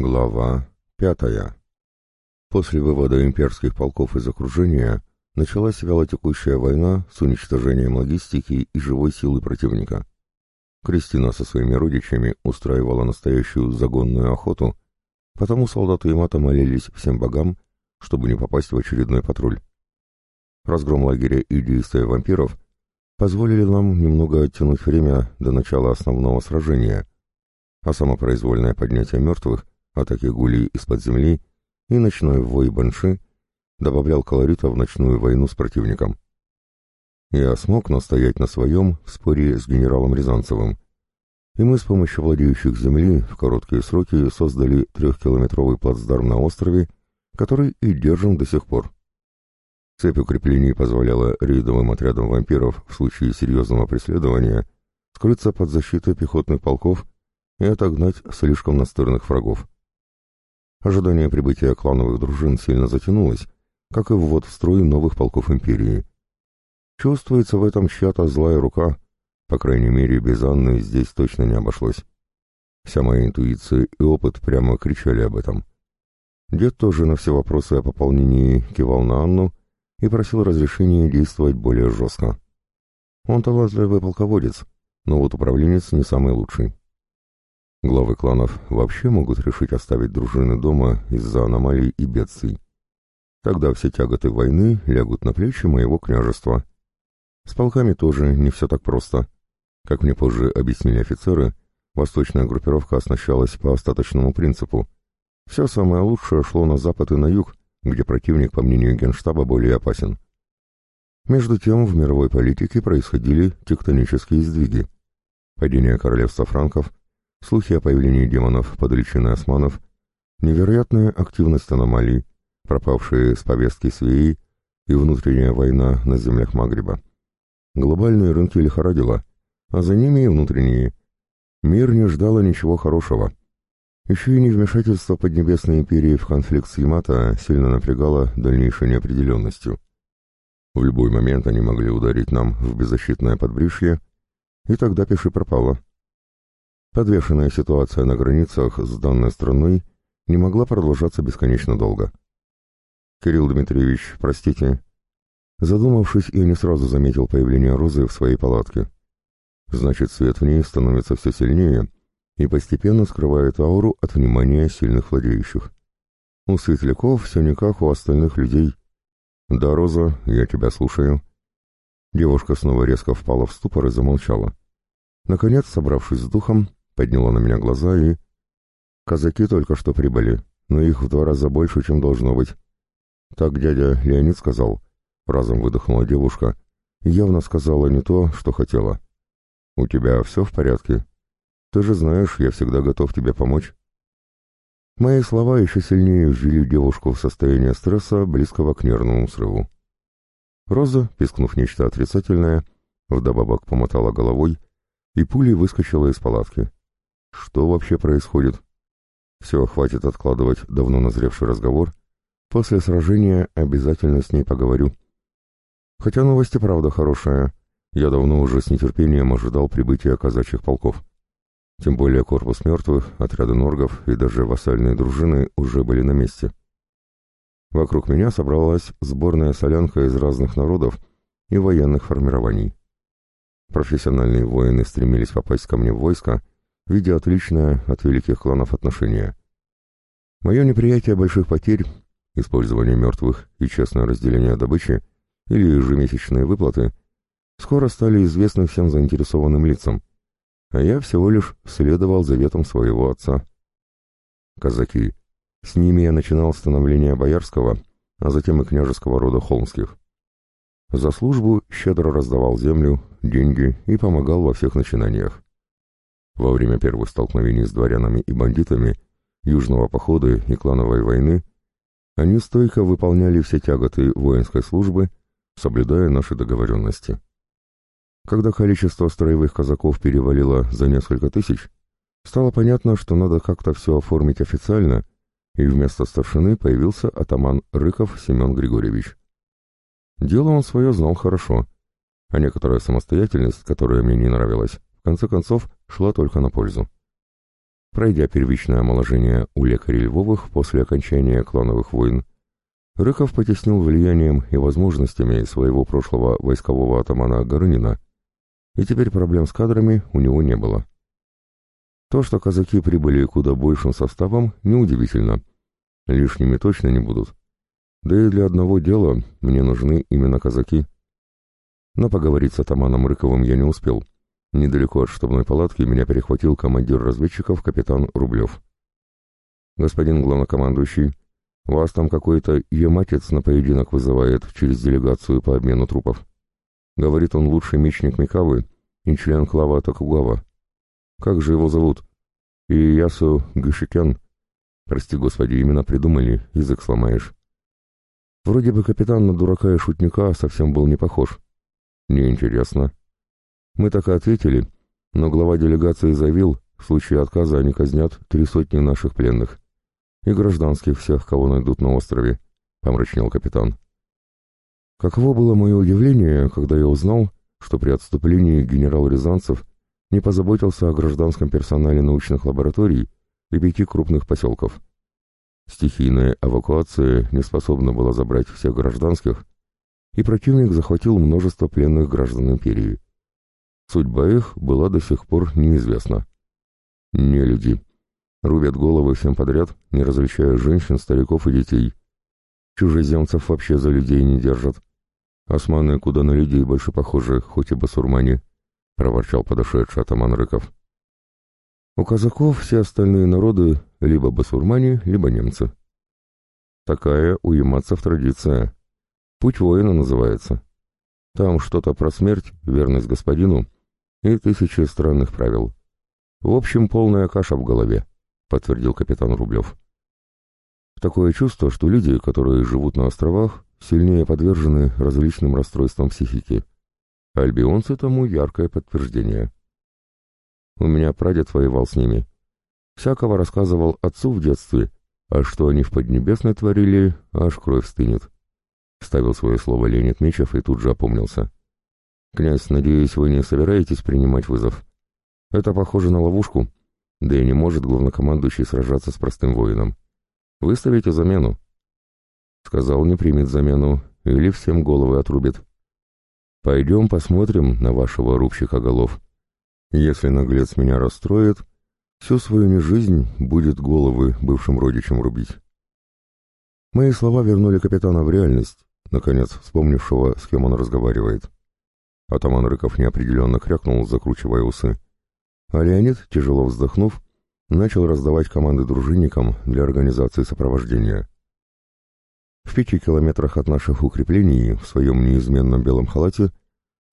Глава пятая. После вывода имперских полков из окружения началась вялотекущая война с уничтожением логистики и живой силы противника. Кристина со своими родичами устраивала настоящую загонную охоту, потому солдаты Имата молились всем богам, чтобы не попасть в очередной патруль. Разгром лагеря и действия вампиров позволили нам немного оттянуть время до начала основного сражения, а самопроизвольное поднятие мертвых — атаки гулей из-под земли и ночной вой банши добавлял колорита в ночную войну с противником. Я смог настоять на своем в споре с генералом Рязанцевым, и мы с помощью владеющих земли в короткие сроки создали трехкилометровый плацдарм на острове, который и держим до сих пор. Цепь укреплений позволяла рейдовым отрядам вампиров в случае серьезного преследования скрыться под защитой пехотных полков и отогнать слишком настырных врагов. Ожидание прибытия клановых дружин сильно затянулось, как и ввод в строй новых полков империи. Чувствуется в этом чья-то злая рука, по крайней мере, без Анны здесь точно не обошлось. Вся моя интуиция и опыт прямо кричали об этом. Дед тоже на все вопросы о пополнении кивал на Анну и просил разрешения действовать более жестко. Он талантливый полководец, но вот управленец не самый лучший. Главы кланов вообще могут решить оставить дружины дома из-за аномалий и бедствий. Тогда все тяготы войны лягут на плечи моего княжества. С полками тоже не все так просто. Как мне позже объяснили офицеры, восточная группировка оснащалась по остаточному принципу. Все самое лучшее шло на запад и на юг, где противник, по мнению Генштаба, более опасен. Между тем в мировой политике происходили тектонические сдвиги. Падение королевства франков – слухи о появлении демонов под личиной османов, невероятная активность аномалий, пропавшие с повестки свеи и внутренняя война на землях Магриба. Глобальные рынки лихорадило, а за ними и внутренние. Мир не ждало ничего хорошего. Еще и невмешательство Поднебесной империи в конфликт с Ямато сильно напрягало дальнейшей неопределенностью. В любой момент они могли ударить нам в беззащитное подбрюшье, и тогда пиши пропало. Подвешенная ситуация на границах с данной страной не могла продолжаться бесконечно долго. «Кирилл Дмитриевич, простите». Задумавшись, я не сразу заметил появление Розы в своей палатке. Значит, свет в ней становится все сильнее и постепенно скрывает ауру от внимания сильных владеющих. У светляков все не как у остальных людей. «Да, Роза, я тебя слушаю». Девушка снова резко впала в ступор и замолчала. Наконец, собравшись с духом, подняла на меня глаза и... Казаки только что прибыли, но их в два раза больше, чем должно быть. Так дядя Леонид сказал. Разом выдохнула девушка явно сказала не то, что хотела. «У тебя все в порядке? Ты же знаешь, я всегда готов тебе помочь». Мои слова еще сильнее ввели девушку в состояние стресса, близкого к нервному срыву. Роза, пискнув нечто отрицательное, вдобавок помотала головой и пулей выскочила из палатки. Что вообще происходит? Все, хватит откладывать давно назревший разговор. После сражения обязательно с ней поговорю. Хотя новость и правда хорошая. Я давно уже с нетерпением ожидал прибытия казачьих полков. Тем более корпус мертвых, отряды норгов и даже вассальные дружины уже были на месте. Вокруг меня собралась сборная солянка из разных народов и военных формирований. Профессиональные воины стремились попасть ко мне в войско, видя отличное от великих кланов отношение. Мое неприятие больших потерь, использование мертвых и честное разделение добычи или ежемесячные выплаты скоро стали известны всем заинтересованным лицам, а я всего лишь следовал заветам своего отца. Казаки. С ними я начинал становление боярского, а затем и княжеского рода холмских. За службу щедро раздавал землю, деньги и помогал во всех начинаниях. Во время первых столкновений с дворянами и бандитами, южного похода и клановой войны, они стойко выполняли все тяготы воинской службы, соблюдая наши договоренности. Когда количество строевых казаков перевалило за несколько тысяч, стало понятно, что надо как-то все оформить официально, и вместо старшины появился атаман Рыков Семен Григорьевич. Дело он свое знал хорошо, а некоторая самостоятельность, которая мне не нравилась, конце концов, шла только на пользу. Пройдя первичное омоложение у лекарей Львовых после окончания клановых войн, Рыков потеснил влиянием и возможностями своего прошлого войскового атамана Горынина, и теперь проблем с кадрами у него не было. То, что казаки прибыли куда большим составом, неудивительно. Лишними точно не будут. Да и для одного дела мне нужны именно казаки. Но поговорить с атаманом Рыковым я не успел. Недалеко от штабной палатки меня перехватил командир разведчиков капитан Рублев. «Господин главнокомандующий, вас там какой-то ематец на поединок вызывает через делегацию по обмену трупов. Говорит он лучший мечник Микавы и член клава Токугава. Как же его зовут? Иясу Гышикян. Прости, господи, имена придумали, язык сломаешь. Вроде бы капитан на дурака и шутника совсем был не похож. Неинтересно. Мы так и ответили, но глава делегации заявил, в случае отказа они казнят три сотни наших пленных. И гражданских всех, кого найдут на острове, — помрачнел капитан. Каково было мое удивление, когда я узнал, что при отступлении генерал Рязанцев не позаботился о гражданском персонале научных лабораторий и пяти крупных поселков. Стихийная эвакуация не способна была забрать всех гражданских, и противник захватил множество пленных граждан империи. Судьба их была до сих пор неизвестна. Не люди. Рубят головы всем подряд, не различая женщин, стариков и детей. Чужеземцев вообще за людей не держат. Османы куда на людей больше похожи, хоть и басурмане проворчал подошедший атаман Рыков. У казаков все остальные народы либо басурмане, либо немцы. Такая у яматцев традиция. Путь воина называется. Там что-то про смерть, верность господину и тысячи странных правил. В общем, полная каша в голове, подтвердил капитан Рублев. Такое чувство, что люди, которые живут на островах, сильнее подвержены различным расстройствам психики. Альбионцы тому яркое подтверждение. У меня прадед воевал с ними. Всякого рассказывал отцу в детстве, а что они в Поднебесной творили, аж кровь стынет. Ставил свое слово Леонид Мечев и тут же опомнился. «Князь, надеюсь, вы не собираетесь принимать вызов? Это похоже на ловушку, да и не может главнокомандующий сражаться с простым воином. Выставите замену». Сказал, не примет замену, или всем головы отрубит. Пойдем посмотрим на вашего рубщика голов. Если наглец меня расстроит, всю свою нежизнь будет головы бывшим родичам рубить. Мои слова вернули капитана в реальность, наконец вспомнившего, с кем он разговаривает. Атаман Рыков неопределенно крякнул, закручивая усы. А Леонид, тяжело вздохнув, начал раздавать команды дружинникам для организации сопровождения. В пяти километрах от наших укреплений, в своем неизменном белом халате,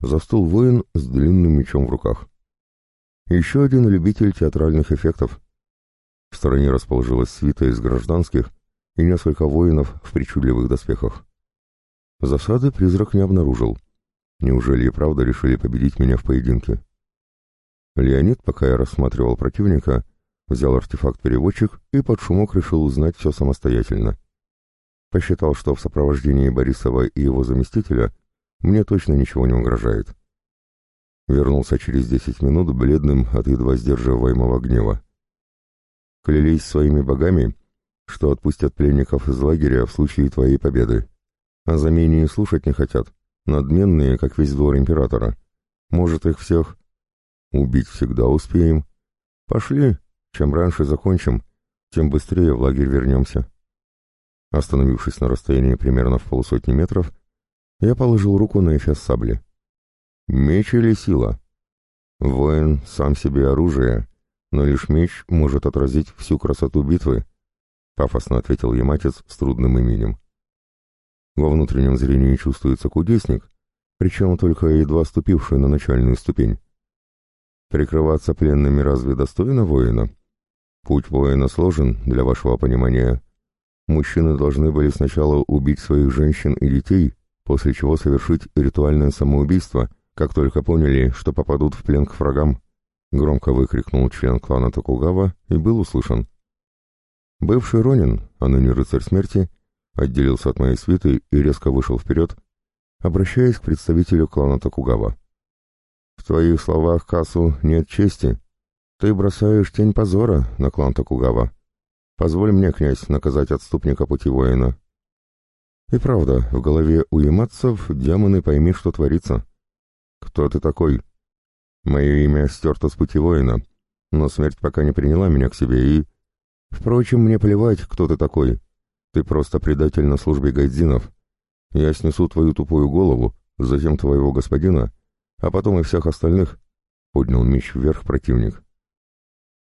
застыл воин с длинным мечом в руках. Еще один любитель театральных эффектов. В стороне расположилась свита из гражданских и несколько воинов в причудливых доспехах. Засады призрак не обнаружил. Неужели и правда решили победить меня в поединке? Леонид, пока я рассматривал противника, взял артефакт-переводчик и под шумок решил узнать все самостоятельно. Посчитал, что в сопровождении Борисова и его заместителя мне точно ничего не угрожает. Вернулся через десять минут бледным от едва сдерживаемого гнева. Клялись своими богами, что отпустят пленников из лагеря в случае твоей победы. О замене и слушать не хотят, надменные, как весь двор императора. Может, их всех... Убить всегда успеем. Пошли, чем раньше закончим, тем быстрее в лагерь вернемся. Остановившись на расстоянии примерно в полусотни метров, я положил руку на эфес сабли. Меч или сила? Воин сам себе оружие, но лишь меч может отразить всю красоту битвы, пафосно ответил Яматец с трудным именем. Во внутреннем зрении чувствуется кудесник, причем только едва ступивший на начальную ступень. Прикрываться пленными разве достойно воина? Путь воина сложен, для вашего понимания. Мужчины должны были сначала убить своих женщин и детей, после чего совершить ритуальное самоубийство, как только поняли, что попадут в плен к врагам. Громко выкрикнул член клана Токугава и был услышан. Бывший Ронин, а ныне рыцарь смерти, отделился от моей свиты и резко вышел вперед, обращаясь к представителю клана Токугава. «В твоих словах, Касу, нет чести. Ты бросаешь тень позора на клан Токугава. Позволь мне, князь, наказать отступника пути воина. И правда, в голове у яматцев демоны пойми, что творится. Кто ты такой? Мое имя стерто с пути воина, но смерть пока не приняла меня к себе и... Впрочем, мне плевать, кто ты такой. Ты просто предатель на службе гайдзинов. Я снесу твою тупую голову, затем твоего господина, а потом и всех остальных, — поднял меч вверх противник.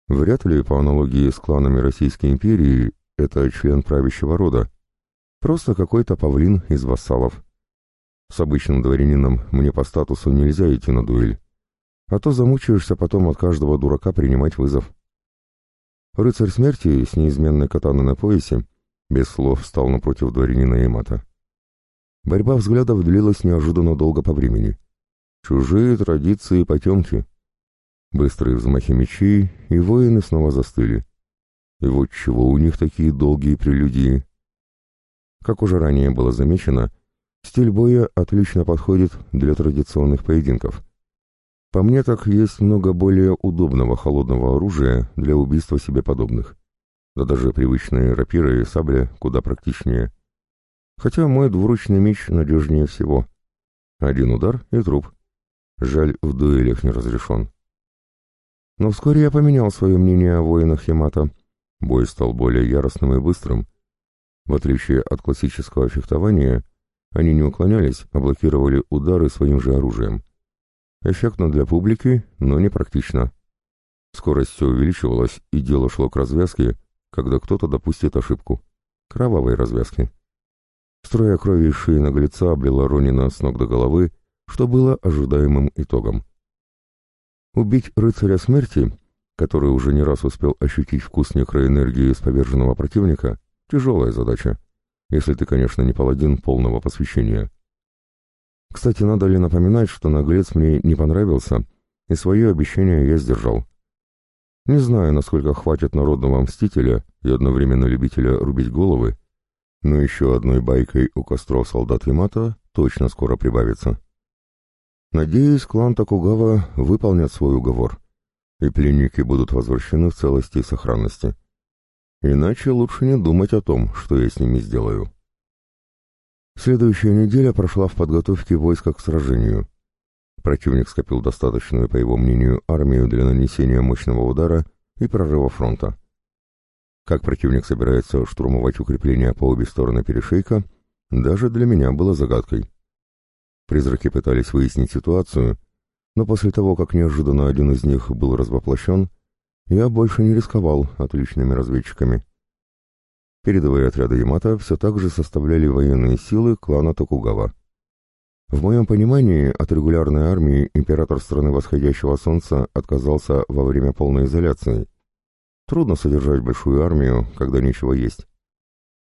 Вряд ли, по аналогии с кланами Российской империи, это член правящего рода. Просто какой-то павлин из вассалов. С обычным дворянином мне по статусу нельзя идти на дуэль. А то замучаешься потом от каждого дурака принимать вызов. Рыцарь смерти с неизменной катаной на поясе без слов встал напротив дворянина Ямата. Борьба взглядов длилась неожиданно долго по времени. Чужие традиции потемки — Быстрые взмахи мечей, и воины снова застыли. И вот чего у них такие долгие прелюдии. Как уже ранее было замечено, стиль боя отлично подходит для традиционных поединков. По мне так есть много более удобного холодного оружия для убийства себе подобных. Да даже привычные рапиры и сабли куда практичнее. Хотя мой двуручный меч надежнее всего. Один удар и труп. Жаль, в дуэлях не разрешен. Но вскоре я поменял свое мнение о воинах Ямато. Бой стал более яростным и быстрым. В отличие от классического фехтования, они не уклонялись, а блокировали удары своим же оружием. Эффектно для публики, но не практично. Скорость все увеличивалась, и дело шло к развязке, когда кто-то допустит ошибку. Кровавой развязки. Строя крови из шеи наглеца облила Ронина с ног до головы, что было ожидаемым итогом. Убить рыцаря смерти, который уже не раз успел ощутить вкус некроэнергии с поверженного противника, тяжелая задача, если ты, конечно, не паладин полного посвящения. Кстати, надо ли напоминать, что наглец мне не понравился, и свое обещание я сдержал. Не знаю, насколько хватит народного мстителя и одновременно любителя рубить головы, но еще одной байкой у костров солдат Ямато точно скоро прибавится. Надеюсь, клан Токугава выполнят свой уговор, и пленники будут возвращены в целости и сохранности. Иначе лучше не думать о том, что я с ними сделаю. Следующая неделя прошла в подготовке войска к сражению. Противник скопил достаточную, по его мнению, армию для нанесения мощного удара и прорыва фронта. Как противник собирается штурмовать укрепления по обе стороны перешейка, даже для меня было загадкой. Призраки пытались выяснить ситуацию, но после того, как неожиданно один из них был развоплощен, я больше не рисковал отличными разведчиками. Передовые отряды Ямато все так же составляли военные силы клана Токугава. В моем понимании, от регулярной армии император страны восходящего солнца отказался во время полной изоляции. Трудно содержать большую армию, когда нечего есть.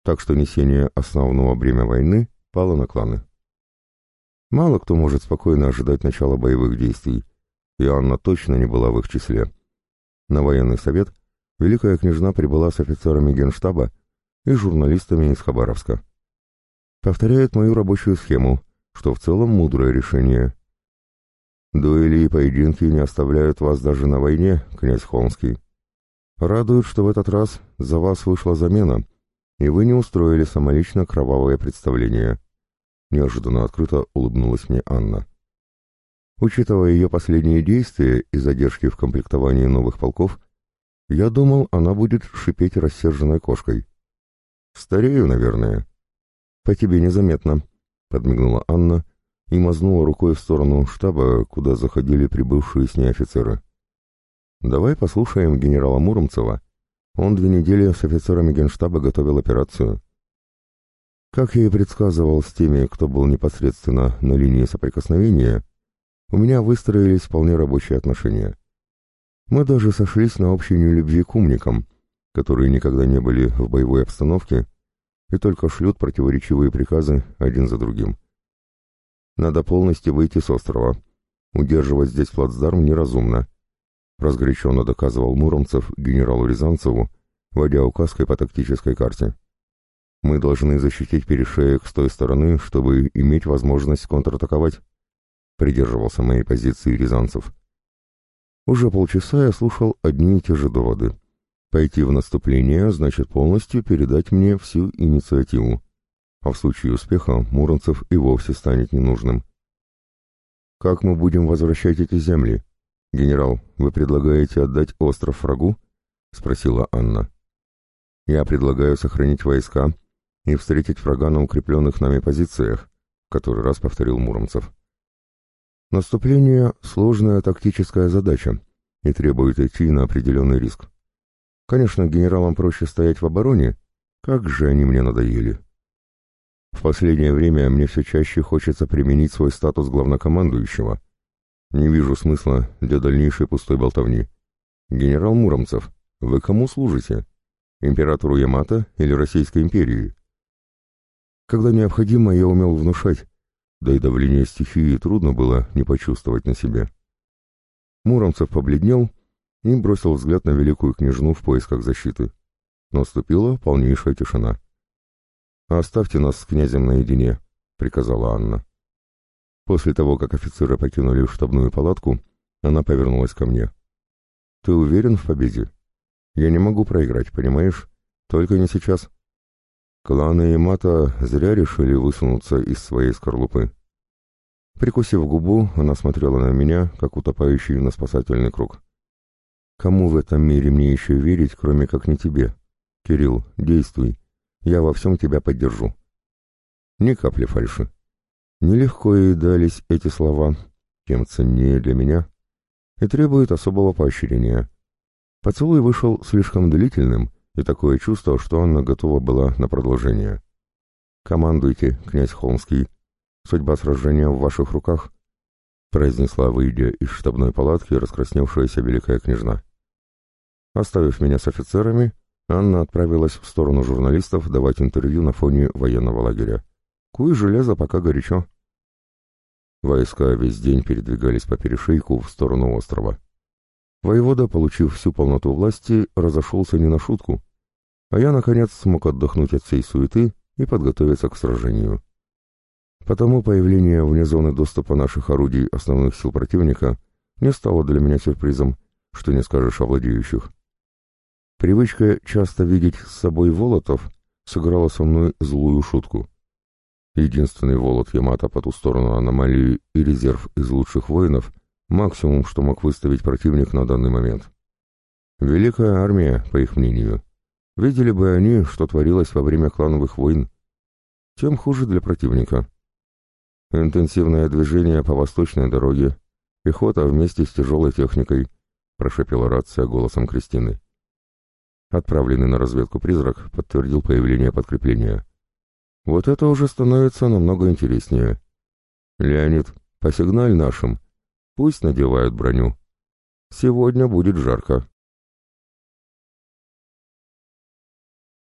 Так что несение основного бремя войны пало на кланы. Мало кто может спокойно ожидать начала боевых действий, и Анна точно не была в их числе. На военный совет Великая княжна прибыла с офицерами генштаба и журналистами из Хабаровска. Повторяет мою рабочую схему, что в целом мудрое решение. Дуэли и поединки не оставляют вас даже на войне, князь Холмский. Радует, что в этот раз за вас вышла замена, и вы не устроили самолично кровавое представление. Неожиданно открыто улыбнулась мне Анна. Учитывая ее последние действия и задержки в комплектовании новых полков, я думал, она будет шипеть рассерженной кошкой. «Старею, наверное». «По тебе незаметно», — подмигнула Анна и мазнула рукой в сторону штаба, куда заходили прибывшие с ней офицеры. «Давай послушаем генерала Муромцева. Он две недели с офицерами генштаба готовил операцию. Как я и предсказывал с теми, кто был непосредственно на линии соприкосновения, у меня выстроились вполне рабочие отношения. Мы даже сошлись на общей нелюбви к умникам, которые никогда не были в боевой обстановке и только шлют противоречивые приказы один за другим. Надо полностью выйти с острова. Удерживать здесь плацдарм неразумно. Разгоряченно доказывал Муромцев генералу Рязанцеву, водя указкой по тактической карте. Мы должны защитить перешеек с той стороны, чтобы иметь возможность контратаковать. Придерживался моей позиции Рязанцев. Уже полчаса я слушал одни и те же доводы. Пойти в наступление значит полностью передать мне всю инициативу. А в случае успеха Муромцев и вовсе станет ненужным. «Как мы будем возвращать эти земли? Генерал, вы предлагаете отдать остров врагу?» — спросила Анна. «Я предлагаю сохранить войска и встретить врага на укрепленных нами позициях», — который раз повторил Муромцев. «Наступление — сложная тактическая задача и требует идти на определенный риск. Конечно, генералам проще стоять в обороне, как же они мне надоели. В последнее время мне все чаще хочется применить свой статус главнокомандующего. Не вижу смысла для дальнейшей пустой болтовни. Генерал Муромцев, вы кому служите? Императору Ямато или Российской империи? Когда необходимо, я умел внушать, да и давление стихии трудно было не почувствовать на себе. Муромцев побледнел и бросил взгляд на великую княжну в поисках защиты. Наступила полнейшая тишина. «Оставьте нас с князем наедине», — приказала Анна. После того, как офицеры покинули штабную палатку, она повернулась ко мне. «Ты уверен в победе? Я не могу проиграть, понимаешь? Только не сейчас». Кланы и Мата зря решили высунуться из своей скорлупы. Прикусив губу, она смотрела на меня, как утопающий на спасательный круг. Кому в этом мире мне еще верить, кроме как не тебе? Кирилл, действуй. Я во всем тебя поддержу. Ни капли фальши. Нелегко ей дались эти слова, тем ценнее для меня, и требует особого поощрения. Поцелуй вышел слишком длительным, и такое чувство, что Анна готова была на продолжение. «Командуйте, князь Холмский. Судьба сражения в ваших руках», — произнесла, выйдя из штабной палатки, раскрасневшаяся великая княжна. Оставив меня с офицерами, Анна отправилась в сторону журналистов давать интервью на фоне военного лагеря. Куй железо пока горячо. Войска весь день передвигались по перешейку в сторону острова. Воевода, получив всю полноту власти, разошелся не на шутку, а я, наконец, смог отдохнуть от всей суеты и подготовиться к сражению. Потому появление вне зоны доступа наших орудий основных сил противника не стало для меня сюрпризом, что не скажешь о владеющих. Привычка часто видеть с собой Волотов сыграла со мной злую шутку. Единственный Волот Ямато по ту сторону аномалии и резерв из лучших воинов — максимум, что мог выставить противник на данный момент. Великая армия, по их мнению. Видели бы они, что творилось во время клановых войн. Тем хуже для противника. Интенсивное движение по восточной дороге, пехота вместе с тяжелой техникой, прошепела рация голосом Кристины. Отправленный на разведку призрак подтвердил появление подкрепления. Вот это уже становится намного интереснее. Леонид, посигналь нашим. Пусть надевают броню. Сегодня будет жарко.